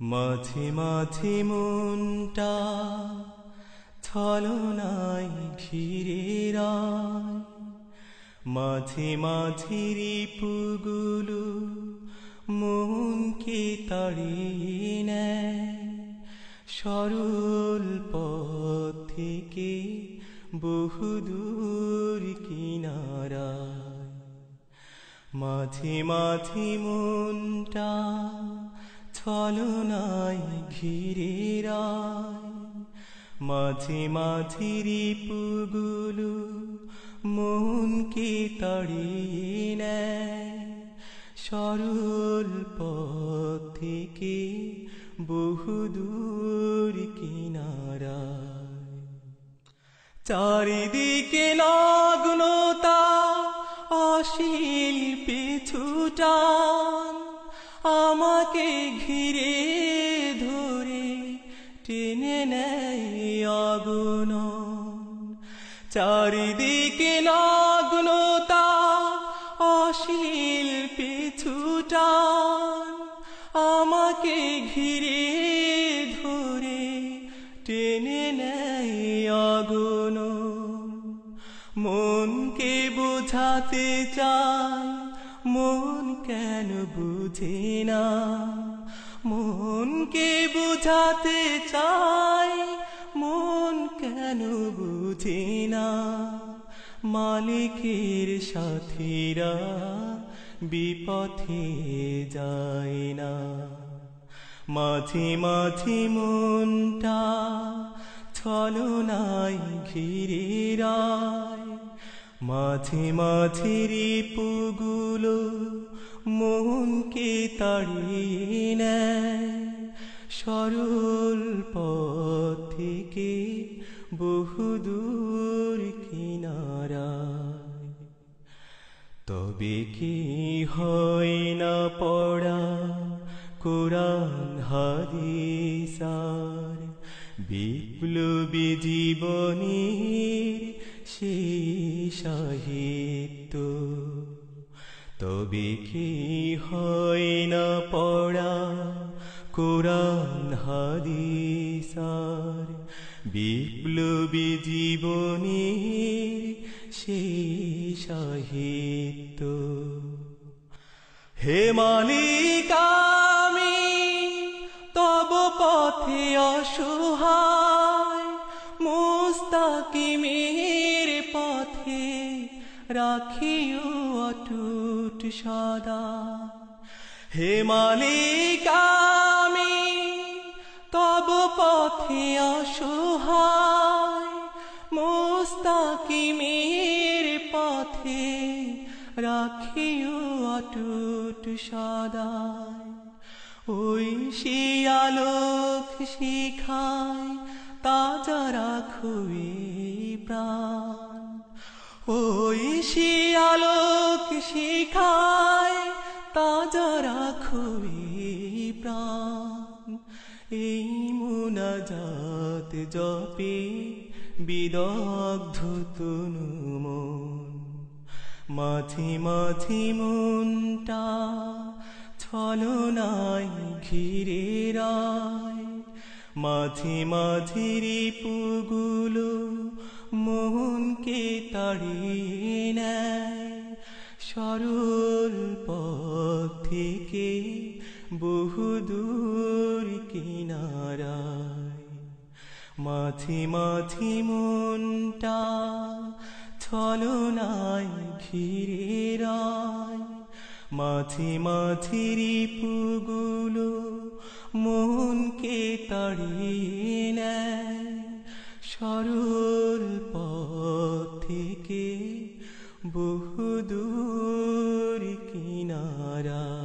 মাঝে মাঝে মনটা ছলনাই ঘিরে রায়। মাঝে মাঝে রিপুগুলো মনকে তাড়িয়ে নেয়। সরল পথ থেকে বহুদূর কিনারায়। মাঝে মাঝে মনটা ছলনাই ঘিরে রায়। মাঝে মাঝে রিপুগুলো মনকে তাড়িয়ে নেয়। সরল পথ থেকে বহুদূর কিনারায়। চারিদিকে নগ্নতা অশীল পিছুটান আমাকে ঘিরে ধরে টেনে নেয় আগুন চারিদিকে নগ্নতা অশীল পিছুটান। আমাকে ঘিরে ধরে টেনে নেয় আগুন মনকে বোঝাতে চাই মন কেন বুঝে না? মনকে বুঝাতে চাই, মন কেন বুঝে না? মালিকের সাথীরা বিপথে যায় না। মাঝে মাঝে মনটা ছলনাই ঘিরে রায় মাঝে মাঝে রিপুগুলো মনকে তাড়িয়ে নেয়। সরল পথ থেকে বহুদূর কিনারায়। তবে কি হয় না পড়া কোরআন হাদিসার বিপ্লবী জীবনের সেই সাহিত্য তবে কি হয় না পড়া কোরআন হাদিসার বিপ্লবী জীবনের সেই সাহিত্য? হে মালিক আমি, তব পথে অসহায় মুস্তাকিমের পথে রাখিও অটুট সদা। হে মালিক আমি তব পথে অসহায়, মুস্তাকিমের পথে রাখিও অটুট সদায়। ওই শিয়ালোক শিখায়, তাজা রাখুই প্রাণ। ওই শিয়ালোক শিখায় তাজা রাখুই প্রাণ। এই মুনাজাত জপে বিদগ্ধ তনু মন। মাঝে মাঝে মনটা ছলনাই ঘিরে রায়। মাঝে মাঝে রিপুগুলো মনকে তাড়িয়ে নেয়। সরল পথ থেকে বহুদূর কিনারায়? মাঝে মাঝে মনটা ছলনাই ঘিরে রায়। মাঝে মাঝে রিপুগুলো মনকে তাড়িয়ে নেয়। সরল পথ থেকে बहुदूरि কিনারা।